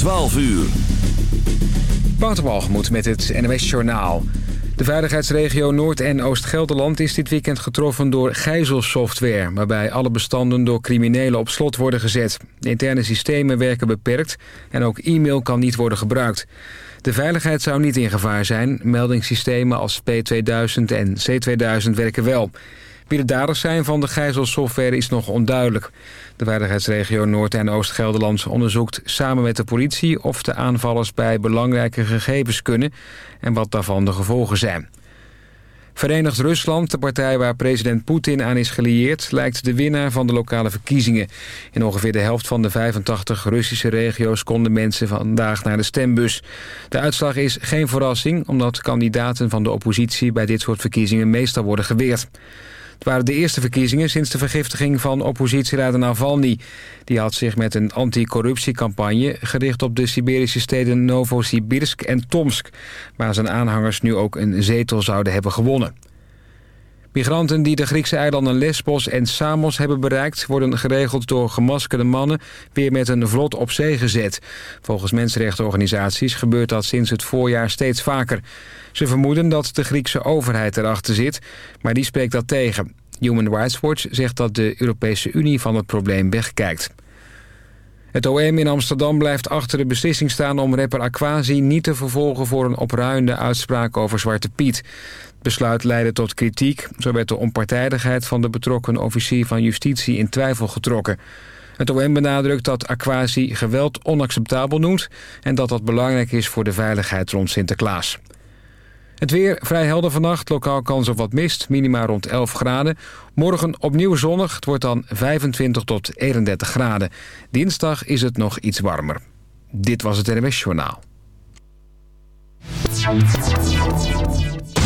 12 uur. Wouter met het NOS Journaal. De veiligheidsregio Noord- en Oost-Gelderland is dit weekend getroffen door gijzelsoftware... waarbij alle bestanden door criminelen op slot worden gezet. Interne systemen werken beperkt en ook e-mail kan niet worden gebruikt. De veiligheid zou niet in gevaar zijn. Meldingssystemen als P2000 en C2000 werken wel. Wie de daders zijn van de gijzelsoftware is nog onduidelijk. De veiligheidsregio Noord- en Oost-Gelderland onderzoekt samen met de politie... of de aanvallers bij belangrijke gegevens kunnen en wat daarvan de gevolgen zijn. Verenigd Rusland, de partij waar president Poetin aan is gelieerd... lijkt de winnaar van de lokale verkiezingen. In ongeveer de helft van de 85 Russische regio's... konden mensen vandaag naar de stembus. De uitslag is geen verrassing... omdat kandidaten van de oppositie bij dit soort verkiezingen... meestal worden geweerd. Het waren de eerste verkiezingen sinds de vergiftiging van oppositieleider Navalny. Die had zich met een anticorruptiecampagne gericht op de Siberische steden Novosibirsk en Tomsk... waar zijn aanhangers nu ook een zetel zouden hebben gewonnen. Migranten die de Griekse eilanden Lesbos en Samos hebben bereikt... worden geregeld door gemaskerde mannen weer met een vlot op zee gezet. Volgens mensenrechtenorganisaties gebeurt dat sinds het voorjaar steeds vaker. Ze vermoeden dat de Griekse overheid erachter zit, maar die spreekt dat tegen. Human Rights Watch zegt dat de Europese Unie van het probleem wegkijkt. Het OM in Amsterdam blijft achter de beslissing staan om rapper Aquasi niet te vervolgen voor een opruiende uitspraak over Zwarte Piet. Besluit leidde tot kritiek. Zo werd de onpartijdigheid van de betrokken officier van justitie in twijfel getrokken. Het OM benadrukt dat Aquasi geweld onacceptabel noemt en dat dat belangrijk is voor de veiligheid rond Sinterklaas. Het weer vrij helder vannacht, lokaal kans op wat mist, minima rond 11 graden. Morgen opnieuw zonnig, het wordt dan 25 tot 31 graden. Dinsdag is het nog iets warmer. Dit was het NWS Journaal.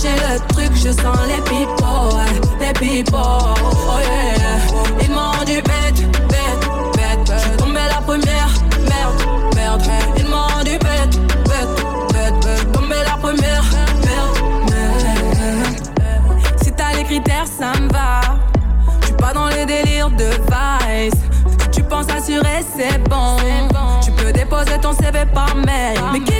changer le truc, je sens les people, les people, oh yeah. Ils m'ont rendu bête, bête, bête, bête. J'suis tombé la première, merde, merde. Ils m'ont rendu bête, bête, bête, bête. Tombé la première, merde, merde. Si t'as les critères, ça me va. J'suis pas dans les délires de vice. Tu penses assurer, c'est bon. bon. Tu peux déposer ton CV par mail. Mais qui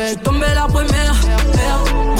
bête. Je tombé la première.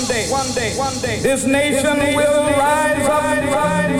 one day, one day, one day, this nation, this will rise, rise up. Rise, rise,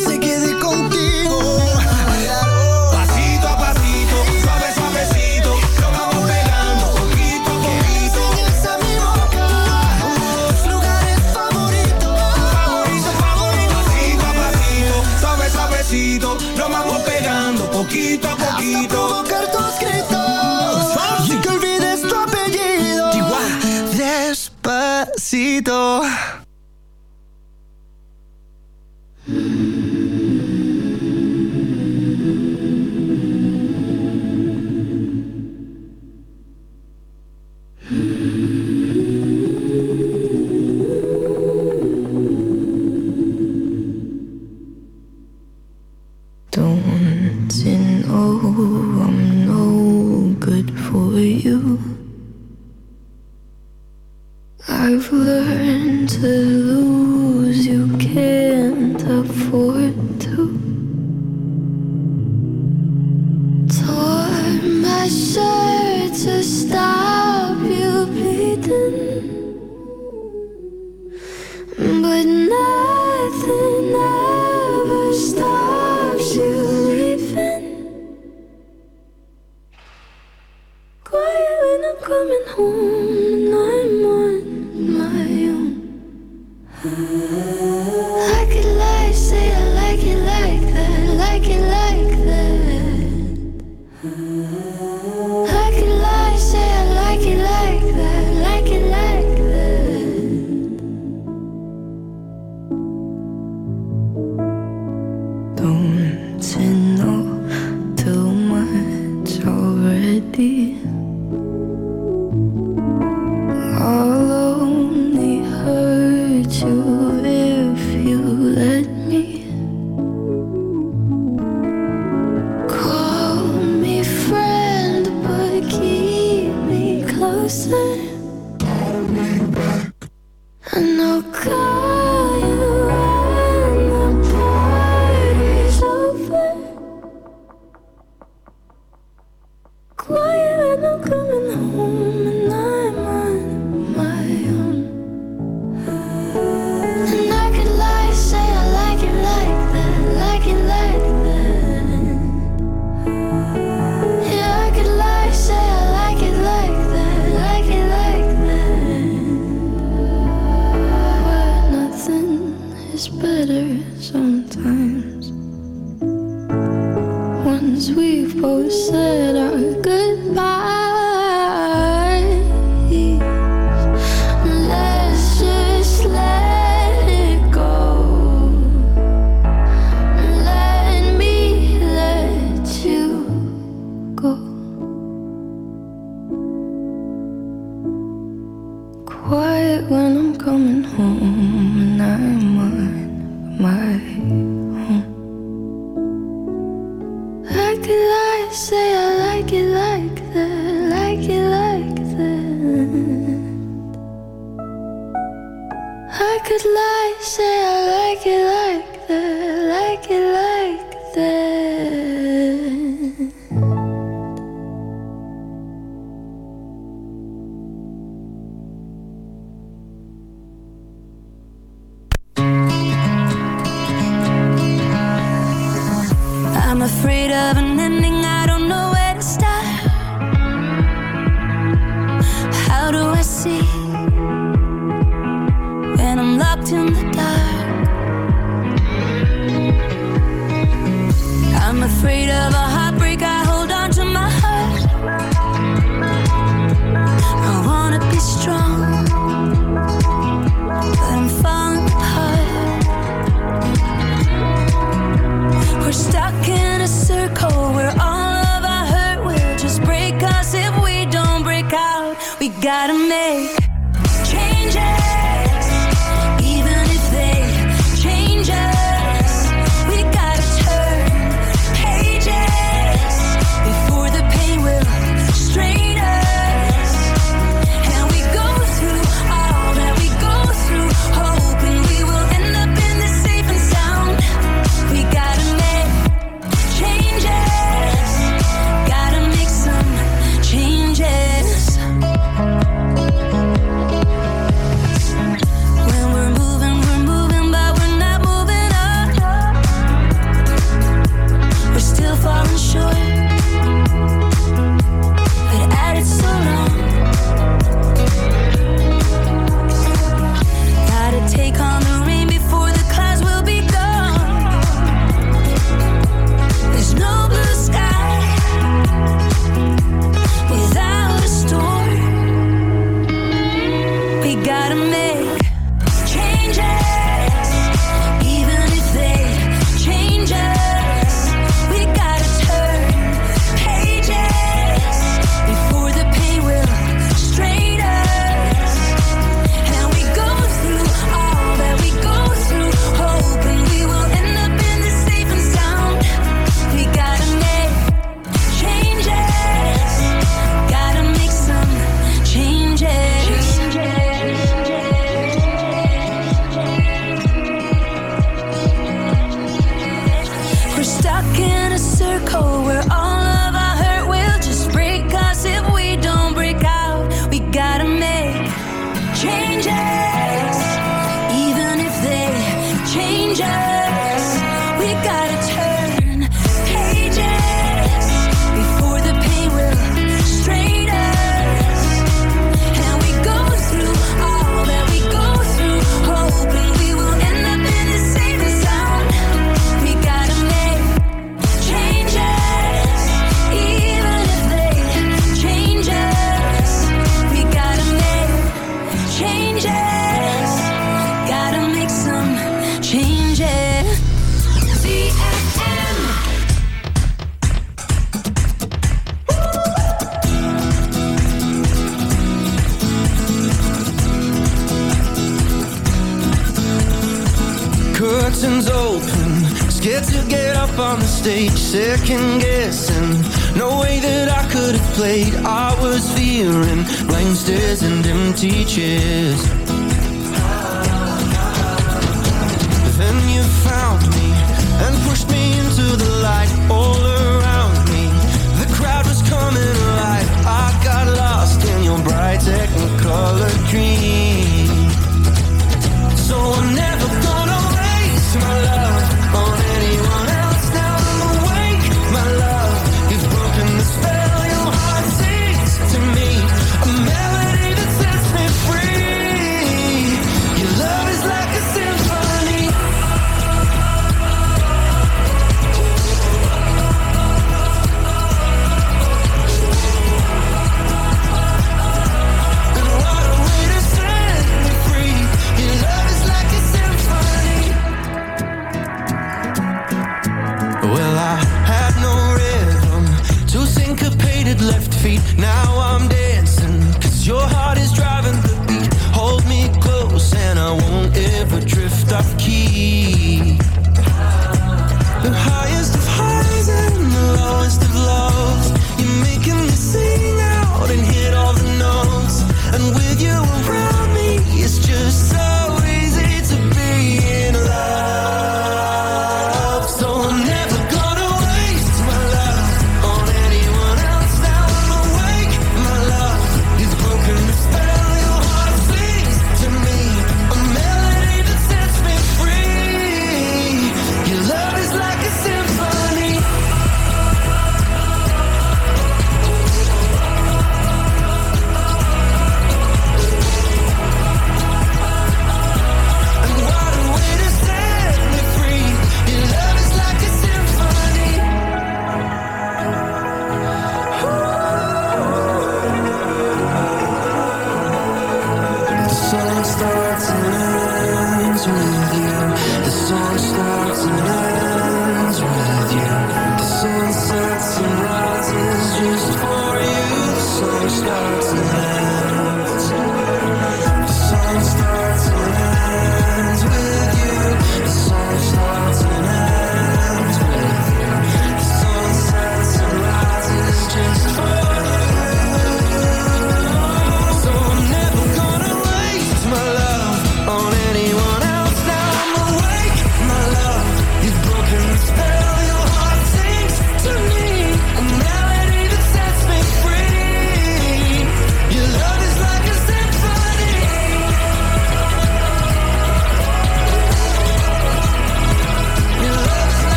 see